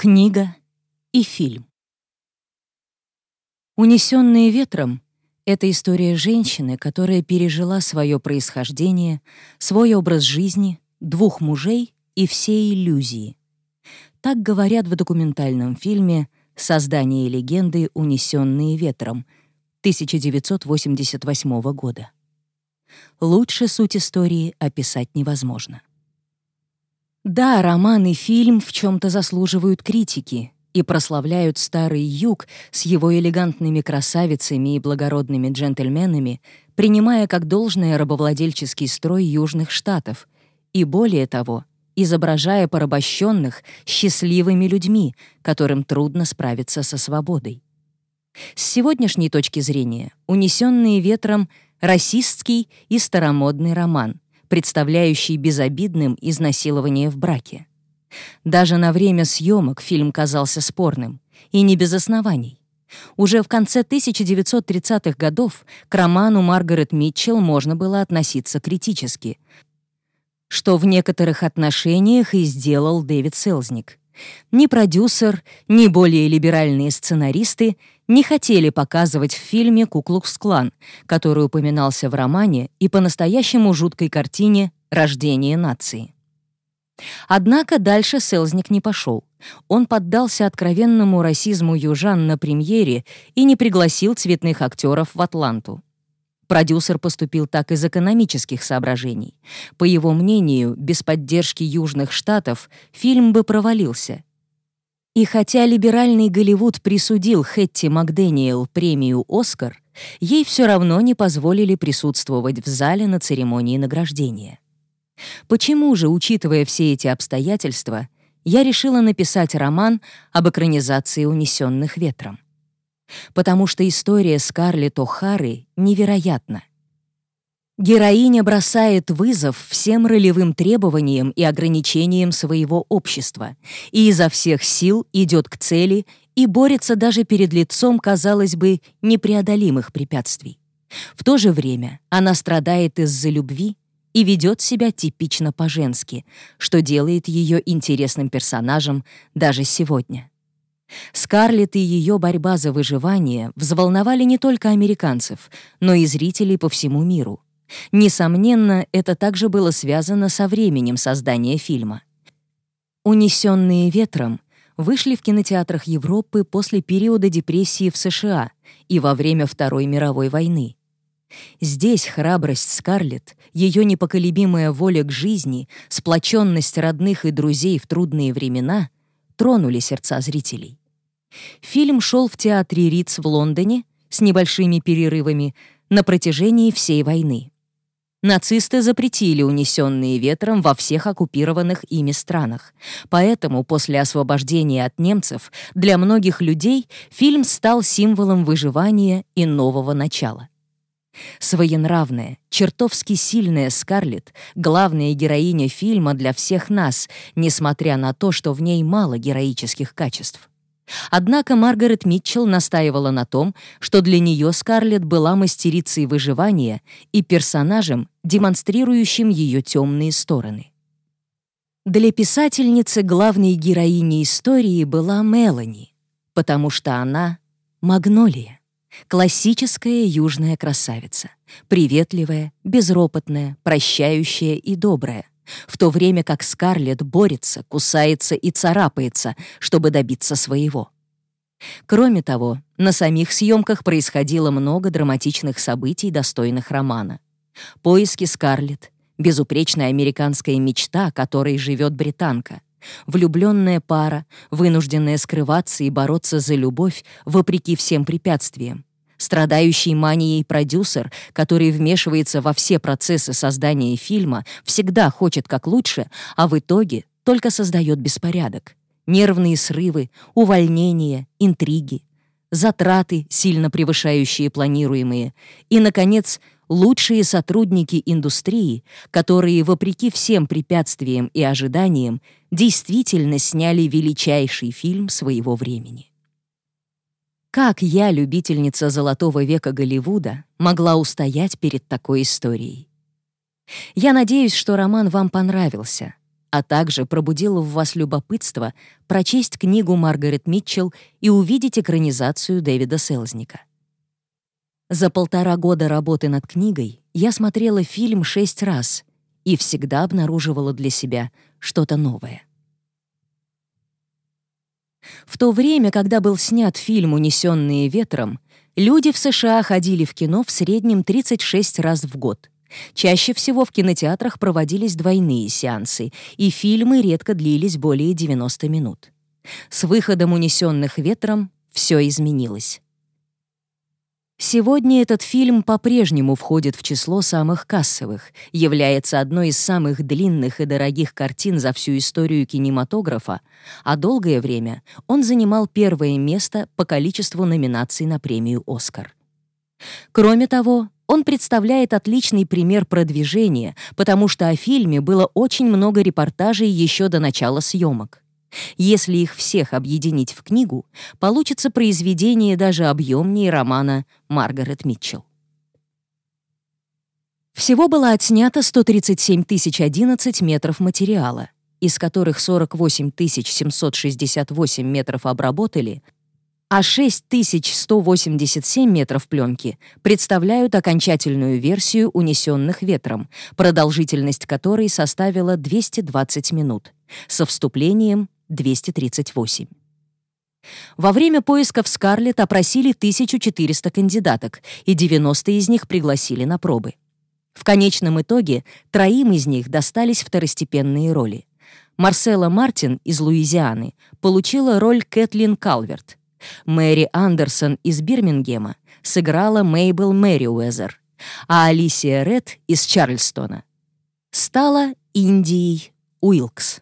Книга и фильм. «Унесенные ветром» — это история женщины, которая пережила свое происхождение, свой образ жизни, двух мужей и все иллюзии. Так говорят в документальном фильме «Создание легенды, унесенные ветром» 1988 года. Лучше суть истории описать невозможно. Да, роман и фильм в чем-то заслуживают критики и прославляют старый юг с его элегантными красавицами и благородными джентльменами, принимая как должное рабовладельческий строй южных штатов, и более того, изображая порабощенных счастливыми людьми, которым трудно справиться со свободой. С сегодняшней точки зрения «Унесенные ветром» — расистский и старомодный роман — представляющий безобидным изнасилование в браке. Даже на время съемок фильм казался спорным, и не без оснований. Уже в конце 1930-х годов к роману Маргарет Митчелл можно было относиться критически, что в некоторых отношениях и сделал Дэвид Селзник. Ни продюсер, ни более либеральные сценаристы не хотели показывать в фильме «Куклукс-клан», который упоминался в романе и по-настоящему жуткой картине «Рождение нации». Однако дальше Селзник не пошел. Он поддался откровенному расизму южан на премьере и не пригласил цветных актеров в Атланту. Продюсер поступил так из экономических соображений. По его мнению, без поддержки Южных Штатов фильм бы провалился. И хотя либеральный Голливуд присудил Хэтти Макдэниел премию «Оскар», ей все равно не позволили присутствовать в зале на церемонии награждения. Почему же, учитывая все эти обстоятельства, я решила написать роман об экранизации «Унесенных ветром»? Потому что история Скарлетт О'Хары невероятна. Героиня бросает вызов всем ролевым требованиям и ограничениям своего общества и изо всех сил идет к цели и борется даже перед лицом, казалось бы, непреодолимых препятствий. В то же время она страдает из-за любви и ведет себя типично по-женски, что делает ее интересным персонажем даже сегодня. Скарлетт и ее борьба за выживание взволновали не только американцев, но и зрителей по всему миру. Несомненно, это также было связано со временем создания фильма. «Унесенные ветром» вышли в кинотеатрах Европы после периода депрессии в США и во время Второй мировой войны. Здесь храбрость Скарлетт, ее непоколебимая воля к жизни, сплоченность родных и друзей в трудные времена тронули сердца зрителей. Фильм шел в театре Риц в Лондоне с небольшими перерывами на протяжении всей войны. Нацисты запретили унесенные ветром во всех оккупированных ими странах. Поэтому после освобождения от немцев для многих людей фильм стал символом выживания и нового начала. Своенравная, чертовски сильная Скарлетт — главная героиня фильма для всех нас, несмотря на то, что в ней мало героических качеств. Однако Маргарет Митчелл настаивала на том, что для нее Скарлетт была мастерицей выживания и персонажем, демонстрирующим ее темные стороны. Для писательницы главной героиней истории была Мелани, потому что она — Магнолия, классическая южная красавица, приветливая, безропотная, прощающая и добрая — в то время как Скарлетт борется, кусается и царапается, чтобы добиться своего. Кроме того, на самих съемках происходило много драматичных событий, достойных романа. Поиски Скарлетт, безупречная американская мечта, которой живет британка, влюбленная пара, вынужденная скрываться и бороться за любовь вопреки всем препятствиям, Страдающий манией продюсер, который вмешивается во все процессы создания фильма, всегда хочет как лучше, а в итоге только создает беспорядок. Нервные срывы, увольнения, интриги, затраты, сильно превышающие планируемые, и, наконец, лучшие сотрудники индустрии, которые, вопреки всем препятствиям и ожиданиям, действительно сняли величайший фильм своего времени. Как я, любительница золотого века Голливуда, могла устоять перед такой историей? Я надеюсь, что роман вам понравился. а также пробудил в вас любопытство прочесть книгу Маргарет Митчелл и увидеть экранизацию Дэвида Селзника. За полтора года работы над книгой я смотрела фильм шесть раз и всегда обнаруживала для себя что-то новое. В то время, когда был снят фильм «Унесенные ветром», люди в США ходили в кино в среднем 36 раз в год. Чаще всего в кинотеатрах проводились двойные сеансы, и фильмы редко длились более 90 минут. С выходом «Унесенных ветром» все изменилось. Сегодня этот фильм по-прежнему входит в число самых кассовых, является одной из самых длинных и дорогих картин за всю историю кинематографа, а долгое время он занимал первое место по количеству номинаций на премию «Оскар». Кроме того, он представляет отличный пример продвижения, потому что о фильме было очень много репортажей еще до начала съемок. Если их всех объединить в книгу, получится произведение даже объемнее романа Маргарет Митчелл. Всего было отснято 137 011 метров материала, из которых 48 768 метров обработали, а 6187 метров пленки представляют окончательную версию «Унесенных ветром», продолжительность которой составила 220 минут, со вступлением 238. Во время поисков Скарлетт опросили 1400 кандидаток, и 90 из них пригласили на пробы. В конечном итоге троим из них достались второстепенные роли. Марсела Мартин из Луизианы получила роль Кэтлин Калверт. Мэри Андерсон из Бирмингема сыграла Мейбл Мэриуэзер, а Алисия Ред из Чарльстона стала Индией Уилкс.